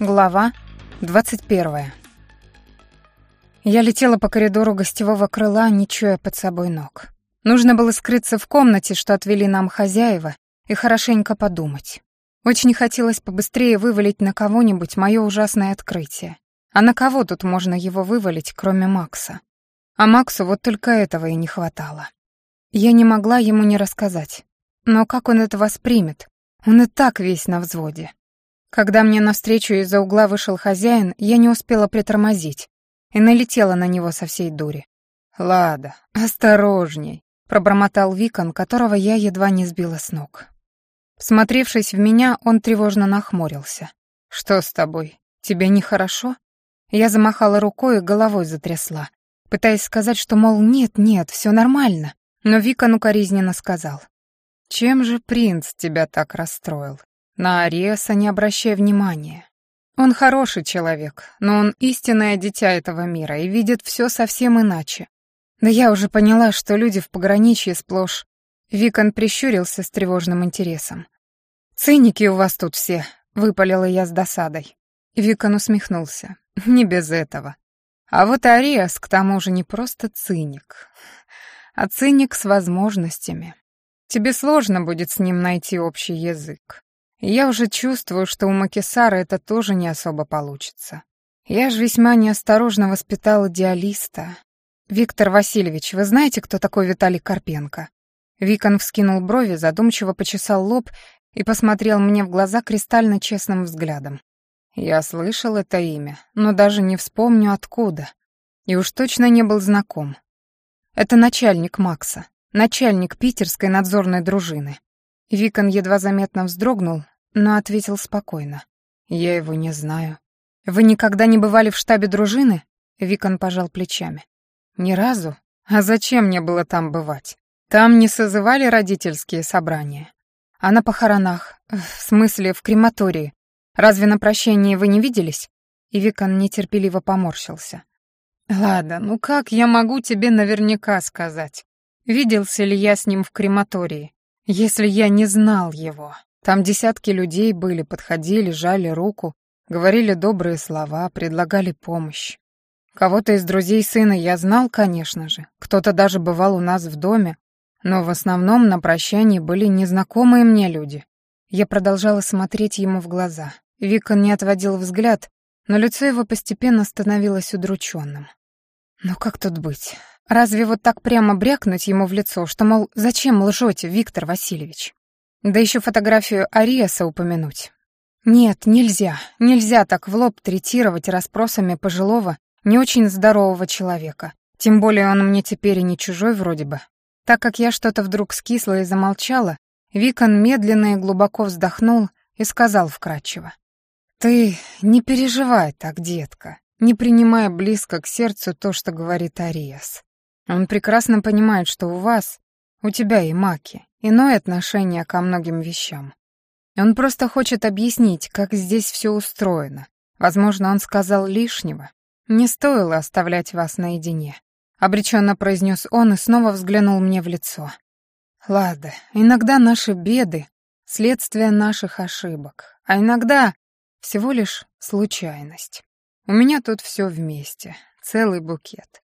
Глава 21. Я летела по коридору гостевого крыла, не чуя под собой ног. Нужно было скрыться в комнате, что отвели нам хозяева, и хорошенько подумать. Очень хотелось побыстрее вывалить на кого-нибудь мое ужасное открытие. А на кого тут можно его вывалить, кроме Макса? А Максу вот только этого и не хватало. Я не могла ему не рассказать. Но как он это воспримет? Он и так весь на взводе. Когда мне навстречу из-за угла вышел хозяин, я не успела притормозить и налетела на него со всей дури. «Лада, осторожней», — пробормотал Викон, которого я едва не сбила с ног. Всмотревшись в меня, он тревожно нахмурился. «Что с тобой? Тебе нехорошо?» Я замахала рукой и головой затрясла, пытаясь сказать, что, мол, нет-нет, все нормально. Но Викон укоризненно сказал. «Чем же принц тебя так расстроил? На Ариеса не обращай внимания. Он хороший человек, но он истинное дитя этого мира и видит все совсем иначе. Да я уже поняла, что люди в пограничье сплошь. Викон прищурился с тревожным интересом. «Циники у вас тут все», — выпалила я с досадой. Викон усмехнулся. «Не без этого. А вот Ариас, к тому же, не просто циник, а циник с возможностями. Тебе сложно будет с ним найти общий язык. Я уже чувствую, что у Макисара это тоже не особо получится. Я же весьма неосторожно воспитал идеалиста. Виктор Васильевич, вы знаете, кто такой Виталий Карпенко? Викон вскинул брови, задумчиво почесал лоб и посмотрел мне в глаза кристально честным взглядом. Я слышал это имя, но даже не вспомню откуда. И уж точно не был знаком. Это начальник Макса, начальник питерской надзорной дружины. Викон едва заметно вздрогнул, но ответил спокойно. «Я его не знаю». «Вы никогда не бывали в штабе дружины?» Викон пожал плечами. «Ни разу? А зачем мне было там бывать? Там не созывали родительские собрания. А на похоронах, в смысле, в крематории. Разве на прощении вы не виделись?» И Викон нетерпеливо поморщился. «Ладно, ну как я могу тебе наверняка сказать? Виделся ли я с ним в крематории? Если я не знал его, там десятки людей были, подходили, жали руку, говорили добрые слова, предлагали помощь. Кого-то из друзей сына я знал, конечно же, кто-то даже бывал у нас в доме, но в основном на прощании были незнакомые мне люди. Я продолжала смотреть ему в глаза. Викон не отводил взгляд, но лицо его постепенно становилось удрученным. «Ну как тут быть? Разве вот так прямо брякнуть ему в лицо, что, мол, зачем лжете, Виктор Васильевич? Да еще фотографию Ариаса упомянуть. Нет, нельзя, нельзя так в лоб третировать расспросами пожилого, не очень здорового человека. Тем более он мне теперь и не чужой вроде бы. Так как я что-то вдруг скисла и замолчала, Викон медленно и глубоко вздохнул и сказал вкратчиво. «Ты не переживай так, детка, не принимая близко к сердцу то, что говорит Ариас. Он прекрасно понимает, что у вас, у тебя и Маки, иное отношение ко многим вещам. Он просто хочет объяснить, как здесь все устроено. Возможно, он сказал лишнего. Не стоило оставлять вас наедине. Обреченно произнес он и снова взглянул мне в лицо. Ладно, иногда наши беды — следствие наших ошибок, а иногда всего лишь случайность. У меня тут все вместе, целый букет.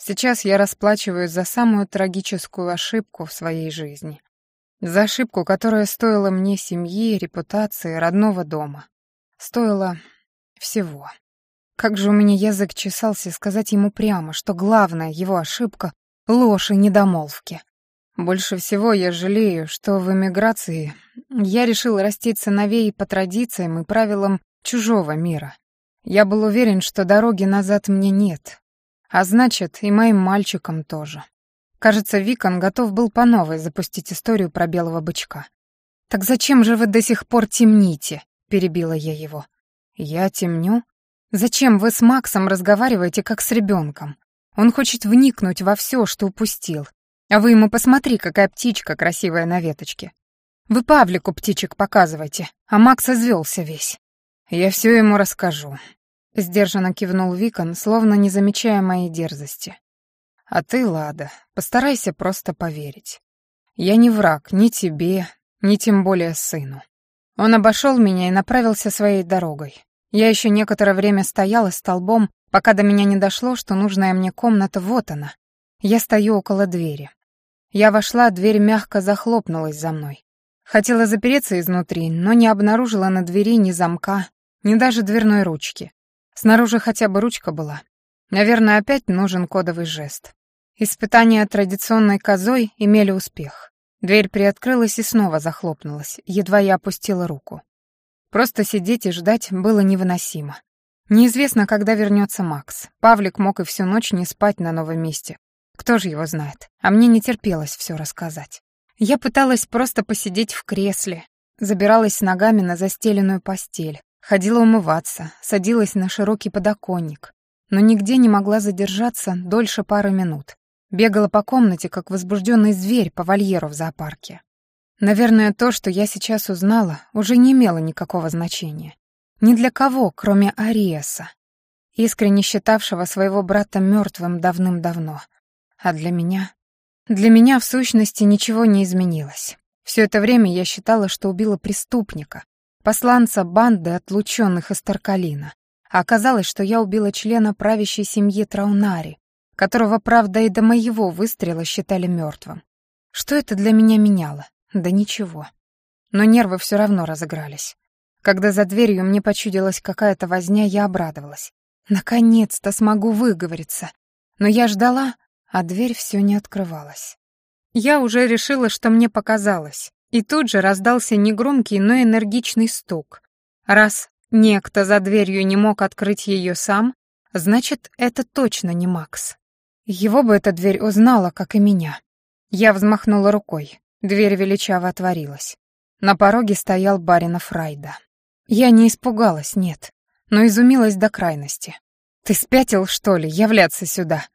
Сейчас я расплачиваюсь за самую трагическую ошибку в своей жизни. За ошибку, которая стоила мне семьи, репутации, родного дома. Стоила всего. Как же у меня язык чесался сказать ему прямо, что главная его ошибка — ложь и недомолвки. Больше всего я жалею, что в эмиграции я решил растить сыновей по традициям и правилам чужого мира. Я был уверен, что дороги назад мне нет, а значит, и моим мальчикам тоже. Кажется, Викон готов был по новой запустить историю про белого бычка. «Так зачем же вы до сих пор темните?» — перебила я его. «Я темню? Зачем вы с Максом разговариваете как с ребенком? Он хочет вникнуть во все, что упустил. А вы ему посмотри, какая птичка красивая на веточке. Вы Павлику птичек показывайте, а Макс извелся весь. Я все ему расскажу. Сдержанно кивнул Викон, словно не замечая моей дерзости. А ты, Лада, постарайся просто поверить. Я не враг ни тебе, ни тем более сыну. Он обошел меня и направился своей дорогой. Я еще некоторое время стояла столбом, пока до меня не дошло, что нужная мне комната вот она. Я стою около двери. Я вошла, дверь мягко захлопнулась за мной. Хотела запереться изнутри, но не обнаружила на двери ни замка, ни даже дверной ручки. Снаружи хотя бы ручка была. Наверное, опять нужен кодовый жест. Испытания традиционной козой имели успех. Дверь приоткрылась и снова захлопнулась, едва я опустила руку. Просто сидеть и ждать было невыносимо. Неизвестно, когда вернется Макс. Павлик мог и всю ночь не спать на новом месте. Кто же его знает? А мне не терпелось все рассказать. Я пыталась просто посидеть в кресле, забиралась ногами на застеленную постель, ходила умываться, садилась на широкий подоконник, но нигде не могла задержаться дольше пары минут. Бегала по комнате, как возбужденный зверь по вольеру в зоопарке. Наверное, то, что я сейчас узнала, уже не имело никакого значения. Ни для кого, кроме Ариеса, искренне считавшего своего брата мертвым давным-давно. А для меня... Для меня, в сущности, ничего не изменилось. Все это время я считала, что убила преступника, посланца банды отлученных из Таркалина. Оказалось, что я убила члена правящей семьи Траунари, которого, правда, и до моего выстрела считали мертвым. Что это для меня меняло? Да ничего. Но нервы все равно разыгрались. Когда за дверью мне почудилась какая-то возня, я обрадовалась. Наконец-то смогу выговориться. Но я ждала, а дверь все не открывалась. Я уже решила, что мне показалось, и тут же раздался негромкий, но энергичный стук. Раз некто за дверью не мог открыть ее сам, значит, это точно не Макс. Его бы эта дверь узнала, как и меня. Я взмахнула рукой. Дверь величаво отворилась. На пороге стоял баринов Райда. Я не испугалась, нет, но изумилась до крайности. «Ты спятил, что ли, являться сюда?»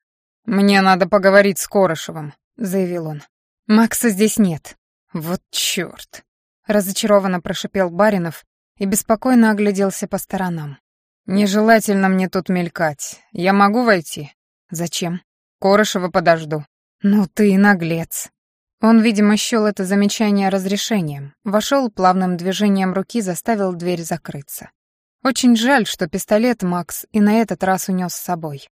«Мне надо поговорить с Корошевым», — заявил он. «Макса здесь нет». «Вот чёрт!» — разочарованно прошипел Баринов и беспокойно огляделся по сторонам. «Нежелательно мне тут мелькать. Я могу войти?» «Зачем?» «Корошева подожду». «Ну ты и наглец». Он, видимо, счёл это замечание разрешением, вошел плавным движением руки, заставил дверь закрыться. Очень жаль, что пистолет Макс и на этот раз унес с собой.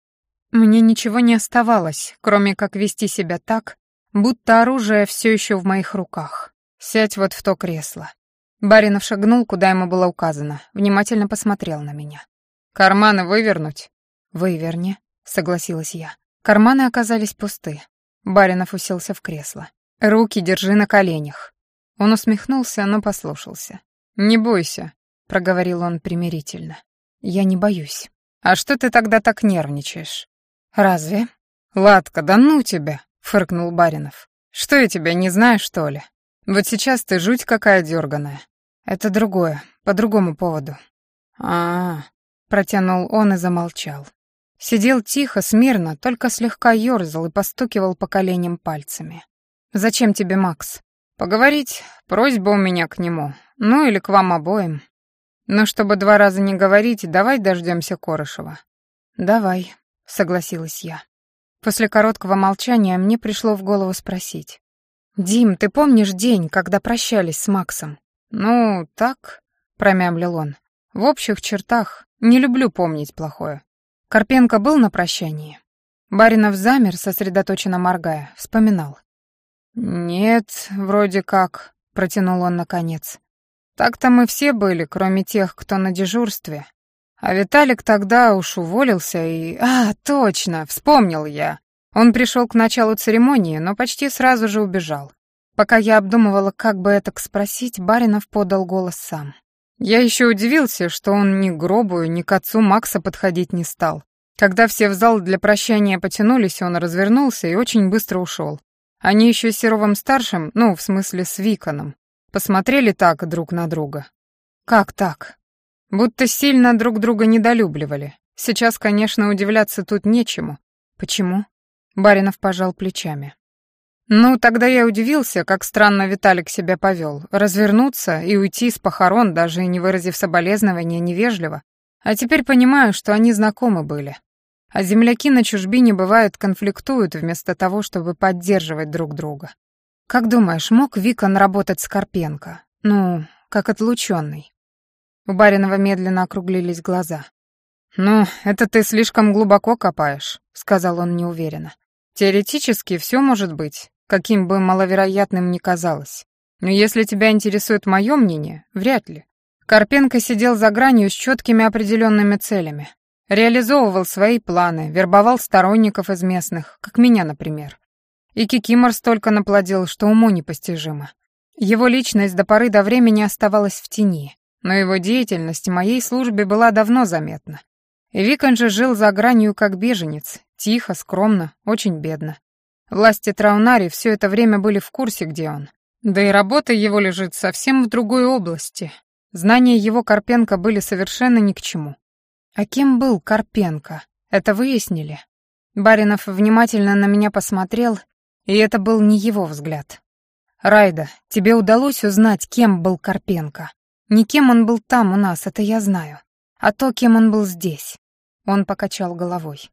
Мне ничего не оставалось, кроме как вести себя так, будто оружие все еще в моих руках. Сядь вот в то кресло. Баринов шагнул, куда ему было указано, внимательно посмотрел на меня. «Карманы вывернуть?» «Выверни», — согласилась я. Карманы оказались пусты. Баринов уселся в кресло. «Руки держи на коленях». Он усмехнулся, но послушался. «Не бойся», — проговорил он примирительно. «Я не боюсь». «А что ты тогда так нервничаешь?» «Разве?» «Ладка, да ну тебя!» — фыркнул Баринов. «Что я тебя не знаю, что ли? Вот сейчас ты жуть какая дерганая. Это другое, по другому поводу». А, -а, а протянул он и замолчал. Сидел тихо, смирно, только слегка ёрзал и постукивал по коленям пальцами. «Зачем тебе Макс?» «Поговорить. Просьба у меня к нему. Ну или к вам обоим. Но чтобы два раза не говорить, давай дождемся Корошева». «Давай», согласилась я. После короткого молчания мне пришло в голову спросить. «Дим, ты помнишь день, когда прощались с Максом?» «Ну, так», — промямлил он. «В общих чертах. Не люблю помнить плохое». Карпенко был на прощании. Баринов замер, сосредоточенно моргая, вспоминал. «Нет, вроде как», — протянул он наконец. «Так-то мы все были, кроме тех, кто на дежурстве. А Виталик тогда уж уволился и... А, точно, вспомнил я. Он пришел к началу церемонии, но почти сразу же убежал. Пока я обдумывала, как бы это спросить, Баринов подал голос сам. Я еще удивился, что он ни к гробу, ни к отцу Макса подходить не стал. Когда все в зал для прощания потянулись, он развернулся и очень быстро ушел. Они еще с Серовым-старшим, ну, в смысле с Виконом, посмотрели так друг на друга. «Как так?» Будто сильно друг друга недолюбливали. Сейчас, конечно, удивляться тут нечему. Почему? Баринов пожал плечами. Ну, тогда я удивился, как странно Виталик себя повел. Развернуться и уйти с похорон, даже не выразив соболезнования невежливо. А теперь понимаю, что они знакомы были. А земляки на чужбине бывают конфликтуют вместо того, чтобы поддерживать друг друга. Как думаешь, мог Викон работать с Карпенко? Ну, как отлученный? У Баринова медленно округлились глаза. «Ну, это ты слишком глубоко копаешь», — сказал он неуверенно. «Теоретически все может быть, каким бы маловероятным ни казалось. Но если тебя интересует мое мнение, вряд ли. Карпенко сидел за гранью с четкими определенными целями. Реализовывал свои планы, вербовал сторонников из местных, как меня, например. И Кикимор столько наплодил, что уму непостижимо. Его личность до поры до времени оставалась в тени, но его деятельность в моей службе была давно заметна. Викон же жил за гранью как беженец, тихо, скромно, очень бедно. Власти Траунари все это время были в курсе, где он. Да и работа его лежит совсем в другой области. Знания его Карпенко были совершенно ни к чему. А кем был Карпенко? Это выяснили? Баринов внимательно на меня посмотрел, и это был не его взгляд. «Райда, тебе удалось узнать, кем был Карпенко? Не кем он был там у нас, это я знаю, а то, кем он был здесь». Он покачал головой.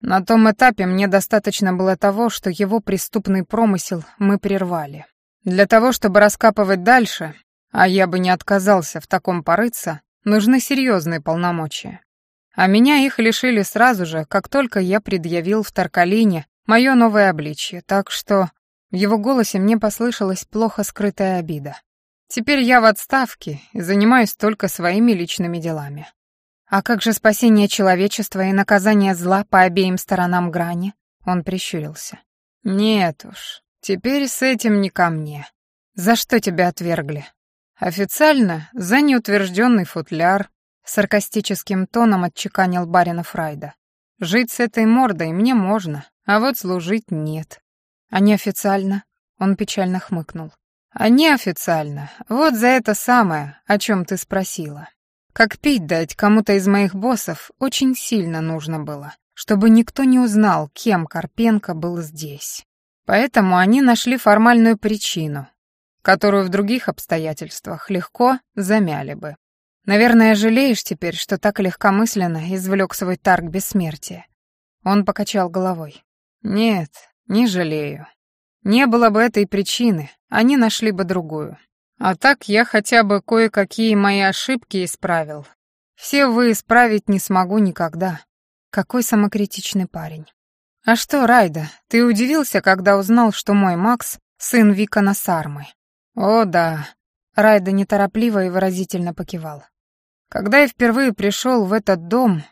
На том этапе мне достаточно было того, что его преступный промысел мы прервали. Для того, чтобы раскапывать дальше, а я бы не отказался в таком порыться, нужны серьезные полномочия. А меня их лишили сразу же, как только я предъявил в Таркалине мое новое обличье, так что в его голосе мне послышалась плохо скрытая обида. Теперь я в отставке и занимаюсь только своими личными делами. А как же спасение человечества и наказание зла по обеим сторонам грани? Он прищурился. Нет уж, теперь с этим не ко мне. За что тебя отвергли? Официально за неутвержденный футляр, саркастическим тоном отчеканил барина Фрайда. Жить с этой мордой мне можно, а вот служить нет. А неофициально? Он печально хмыкнул. А неофициально, вот за это самое, о чем ты спросила. Как пить дать кому-то из моих боссов очень сильно нужно было, чтобы никто не узнал, кем Карпенко был здесь. Поэтому они нашли формальную причину, которую в других обстоятельствах легко замяли бы. Наверное, жалеешь теперь, что так легкомысленно извлек свой тарг бессмертия. Он покачал головой. Нет, не жалею. Не было бы этой причины, они нашли бы другую. А так я хотя бы кое-какие мои ошибки исправил. Все вы исправить не смогу никогда. Какой самокритичный парень. А что, Райда, ты удивился, когда узнал, что мой Макс — сын Викона Сармы? О, да. Райда неторопливо и выразительно покивал. Когда я впервые пришел в этот дом,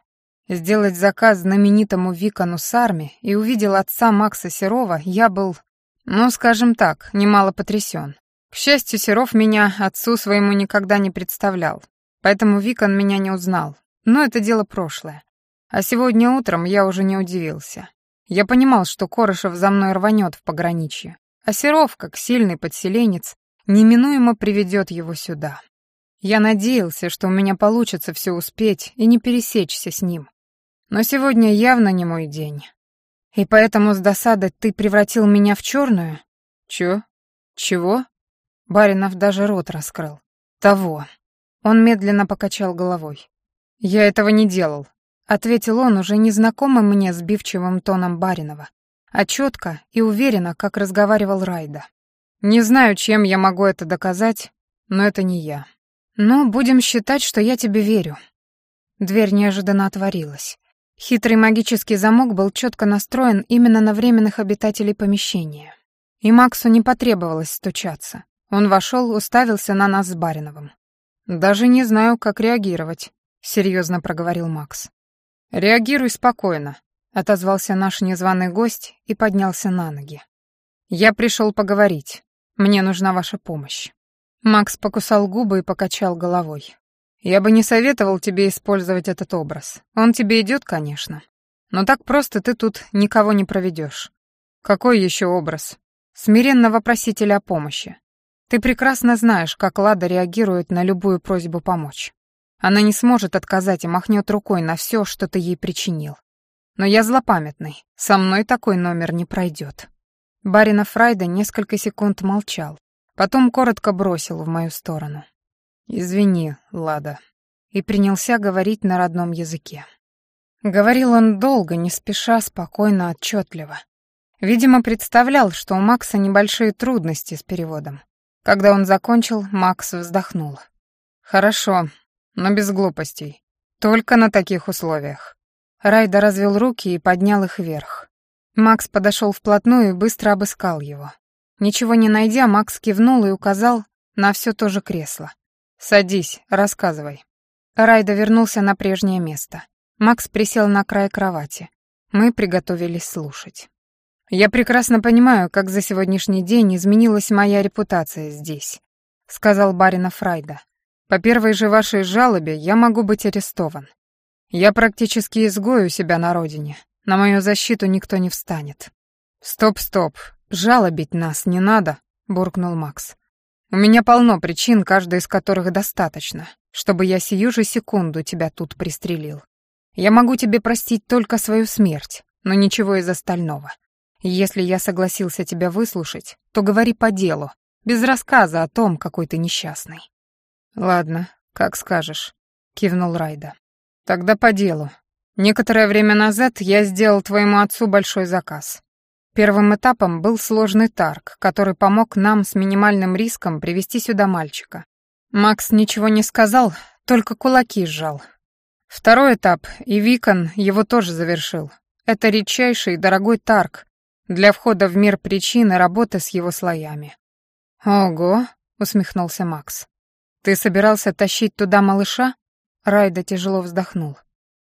сделать заказ знаменитому Викону Сарме и увидел отца Макса Серова, я был, ну, скажем так, немало потрясен. К счастью, Серов меня отцу своему никогда не представлял, поэтому Викон меня не узнал. Но это дело прошлое. А сегодня утром я уже не удивился. Я понимал, что Корышев за мной рванет в пограничье, а Серов, как сильный подселенец, неминуемо приведет его сюда. Я надеялся, что у меня получится все успеть и не пересечься с ним. Но сегодня явно не мой день. И поэтому с досады ты превратил меня в черную? Чё? Чего? Баринов даже рот раскрыл. Того. Он медленно покачал головой. Я этого не делал, ответил он уже незнакомым мне сбивчивым тоном Баринова, а четко и уверенно, как разговаривал Райда. Не знаю, чем я могу это доказать, но это не я. Но будем считать, что я тебе верю. Дверь неожиданно отворилась. Хитрый магический замок был четко настроен именно на временных обитателей помещения. И Максу не потребовалось стучаться. Он вошел, уставился на нас с Бариновым. «Даже не знаю, как реагировать», — серьезно проговорил Макс. «Реагируй спокойно», — отозвался наш незваный гость и поднялся на ноги. «Я пришел поговорить. Мне нужна ваша помощь». Макс покусал губы и покачал головой. Я бы не советовал тебе использовать этот образ. Он тебе идет, конечно. Но так просто ты тут никого не проведешь. Какой еще образ? Смиренного просителя о помощи. Ты прекрасно знаешь, как Лада реагирует на любую просьбу помочь. Она не сможет отказать и махнет рукой на все, что ты ей причинил. Но я злопамятный, со мной такой номер не пройдет. Барина Фрайда несколько секунд молчал, потом коротко бросил в мою сторону. «Извини, Лада», и принялся говорить на родном языке. Говорил он долго, не спеша, спокойно, отчетливо. Видимо, представлял, что у Макса небольшие трудности с переводом. Когда он закончил, Макс вздохнул. «Хорошо, Но без глупостей. Только на таких условиях. Райда развел руки и поднял их вверх. Макс подошел вплотную и быстро обыскал его. Ничего не найдя, Макс кивнул и указал на все то же кресло. «Садись, рассказывай». Райда вернулся на прежнее место. Макс присел на край кровати. Мы приготовились слушать. «Я прекрасно понимаю, как за сегодняшний день изменилась моя репутация здесь», — сказал баринов Райда. «По первой же вашей жалобе я могу быть арестован. Я практически изгою себя на родине. На мою защиту никто не встанет». «Стоп-стоп, жалобить нас не надо», — буркнул Макс. У меня полно причин, каждая из которых достаточно, чтобы я сию же секунду тебя тут пристрелил. Я могу тебе простить только свою смерть, но ничего из остального. Если я согласился тебя выслушать, то говори по делу, без рассказа о том, какой ты несчастный. Ладно, как скажешь, кивнул Райда. Тогда по делу. Некоторое время назад я сделал твоему отцу большой заказ. Первым этапом был сложный тарг, который помог нам с минимальным риском привести сюда мальчика. Макс ничего не сказал, только кулаки сжал. Второй этап, и Викон его тоже завершил. Это редчайший и дорогой тарг для входа в мир причины работы с его слоями. «Ого», — усмехнулся Макс. «Ты собирался тащить туда малыша?» Райда тяжело вздохнул.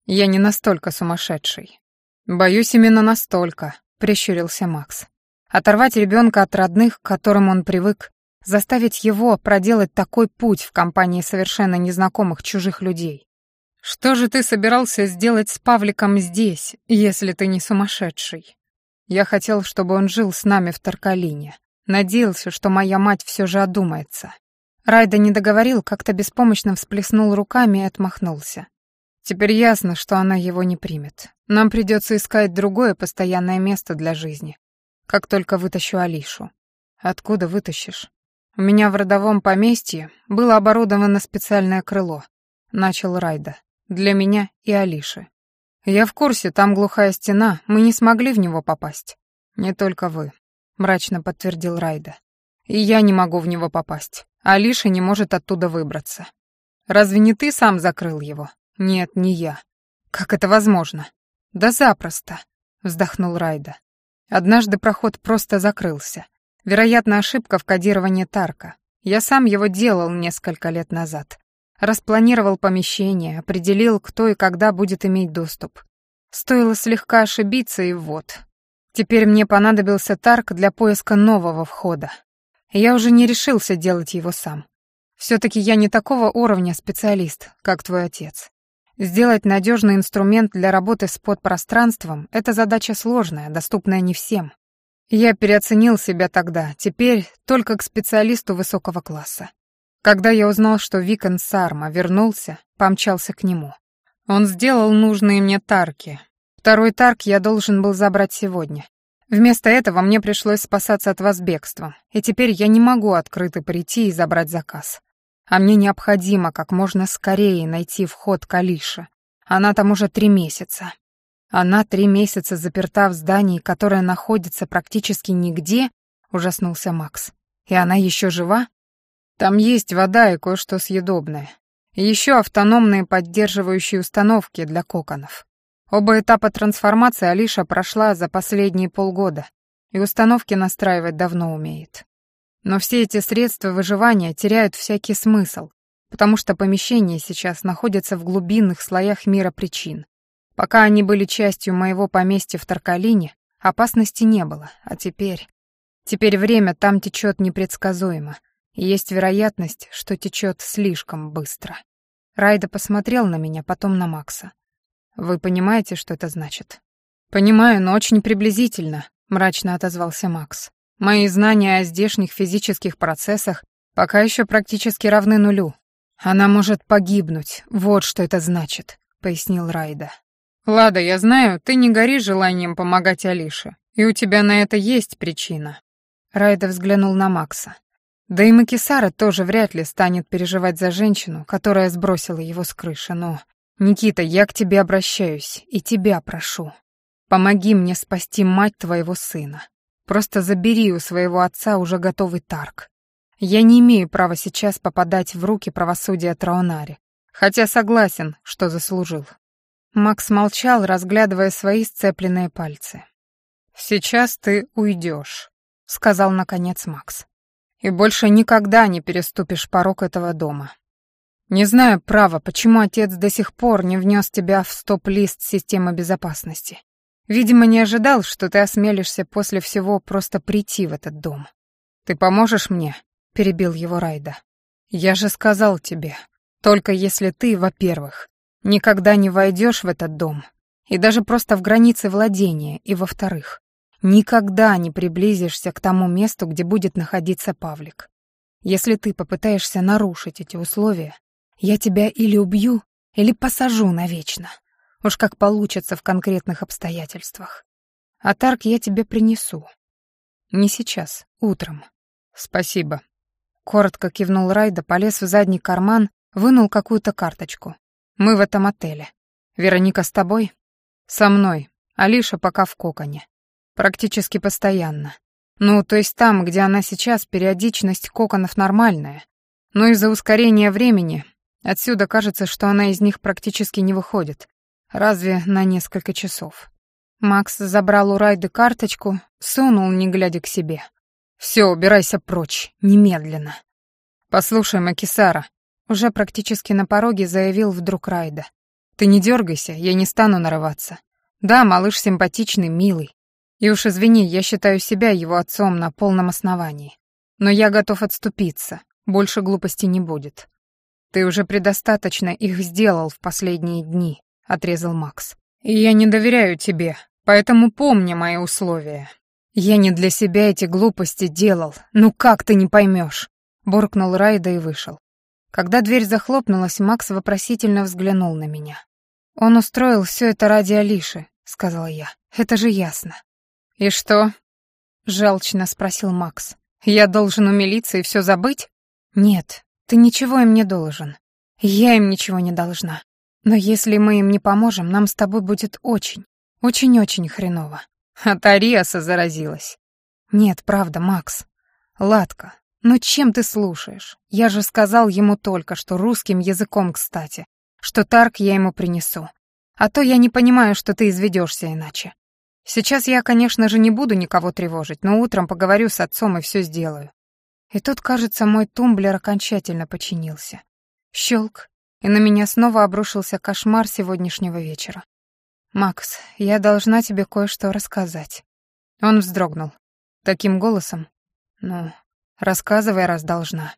«Я не настолько сумасшедший. Боюсь, именно настолько, — прищурился Макс. «Оторвать ребенка от родных, к которым он привык, заставить его проделать такой путь в компании совершенно незнакомых чужих людей. Что же ты собирался сделать с Павликом здесь, если ты не сумасшедший? Я хотел, чтобы он жил с нами в Таркалине. Надеялся, что моя мать все же одумается. Райда не договорил, как-то беспомощно всплеснул руками и отмахнулся. Теперь ясно, что она его не примет. Нам придется искать другое постоянное место для жизни. Как только вытащу Алишу. Откуда вытащишь? У меня в родовом поместье было оборудовано специальное крыло. Начал Райда. Для меня и Алиши. Я в курсе, там глухая стена, мы не смогли в него попасть. Не только вы, мрачно подтвердил Райда. И я не могу в него попасть. Алиша не может оттуда выбраться. Разве не ты сам закрыл его? «Нет, не я. Как это возможно?» «Да запросто», — вздохнул Райда. Однажды проход просто закрылся. Вероятно, ошибка в кодировании Тарка. Я сам его делал несколько лет назад. Распланировал помещение, определил, кто и когда будет иметь доступ. Стоило слегка ошибиться, и вот. Теперь мне понадобился Тарк для поиска нового входа. Я уже не решился делать его сам. Все-таки я не такого уровня специалист, как твой отец. Сделать надежный инструмент для работы с подпространством — это задача сложная, доступная не всем. Я переоценил себя тогда, теперь только к специалисту высокого класса. Когда я узнал, что Викон Сарма вернулся, помчался к нему. Он сделал нужные мне тарки. Второй тарк я должен был забрать сегодня. Вместо этого мне пришлось спасаться от вас бегством, и теперь я не могу открыто прийти и забрать заказ. А мне необходимо как можно скорее найти вход к Алише. Она там уже три месяца. Она три месяца заперта в здании, которое находится практически нигде, ужаснулся Макс. И она еще жива? Там есть вода и кое-что съедобное. Еще автономные поддерживающие установки для коконов. Оба этапа трансформации Алиша прошла за последние полгода, и установки настраивать давно умеет. Но все эти средства выживания теряют всякий смысл, потому что помещение сейчас находится в глубинных слоях мира причин. Пока они были частью моего поместья в Таркалине, опасности не было, а теперь... Теперь время там течет непредсказуемо, и есть вероятность, что течет слишком быстро. Райда посмотрел на меня, потом на Макса. «Вы понимаете, что это значит?» «Понимаю, но очень приблизительно», — мрачно отозвался Макс. Мои знания о здешних физических процессах пока еще практически равны нулю. Она может погибнуть, вот что это значит, пояснил Райда. Лада, я знаю, ты не горишь желанием помогать Алише, и у тебя на это есть причина. Райда взглянул на Макса. Да и Макисара тоже вряд ли станет переживать за женщину, которая сбросила его с крыши, но... Никита, я к тебе обращаюсь и тебя прошу. Помоги мне спасти мать твоего сына. Просто забери у своего отца уже готовый тарг. Я не имею права сейчас попадать в руки правосудия Траонари, Хотя согласен, что заслужил. Макс молчал, разглядывая свои сцепленные пальцы. «Сейчас ты уйдешь», — сказал наконец Макс. «И больше никогда не переступишь порог этого дома. Не знаю, право, почему отец до сих пор не внес тебя в стоп-лист системы безопасности. Видимо, не ожидал, что ты осмелишься после всего просто прийти в этот дом. Ты поможешь мне?» — перебил его Райда. «Я же сказал тебе, только если ты, во-первых, никогда не войдешь в этот дом, и даже просто в границы владения, и, во-вторых, никогда не приблизишься к тому месту, где будет находиться Павлик. Если ты попытаешься нарушить эти условия, я тебя или убью, или посажу навечно. Уж как получится в конкретных обстоятельствах. А Тарк я тебе принесу. Не сейчас, утром. Спасибо. Коротко кивнул Райда, полез в задний карман, вынул какую-то карточку. Мы в этом отеле. Вероника с тобой? Со мной. Алиша пока в коконе. Практически постоянно. Ну, то есть там, где она сейчас, периодичность коконов нормальная. Но из-за ускорения времени отсюда кажется, что она из них практически не выходит. Разве на несколько часов. Макс забрал у Райды карточку, сунул, не глядя к себе. «Все, убирайся прочь, немедленно». «Послушай, Макисара», уже практически на пороге заявил вдруг Райда. «Ты не дергайся, я не стану нарываться. Да, малыш симпатичный, милый. И уж извини, я считаю себя его отцом на полном основании. Но я готов отступиться, больше глупости не будет. Ты уже предостаточно их сделал в последние дни», — отрезал Макс. «И я не доверяю тебе, поэтому помни мои условия». «Я не для себя эти глупости делал, ну как ты не поймешь?» — буркнул Райда и вышел. Когда дверь захлопнулась, Макс вопросительно взглянул на меня. «Он устроил все это ради Алиши», — сказала я. «Это же ясно». «И что?» — жалчно спросил Макс. «Я должен умилиться и все забыть?» «Нет, ты ничего им не должен. Я им ничего не должна. Но если мы им не поможем, нам с тобой будет очень, очень-очень хреново». От Ариаса заразилась. «Нет, правда, Макс. Ладка, «Ну чем ты слушаешь? Я же сказал ему только, что русским языком, кстати, что Тарк я ему принесу. А то я не понимаю, что ты изведешься иначе. Сейчас я, конечно же, не буду никого тревожить, но утром поговорю с отцом и все сделаю». И тут, кажется, мой тумблер окончательно починился. Щелк, и на меня снова обрушился кошмар сегодняшнего вечера. «Макс, я должна тебе кое-что рассказать». Он вздрогнул. Таким голосом. «Ну, Рассказывай, раз должна.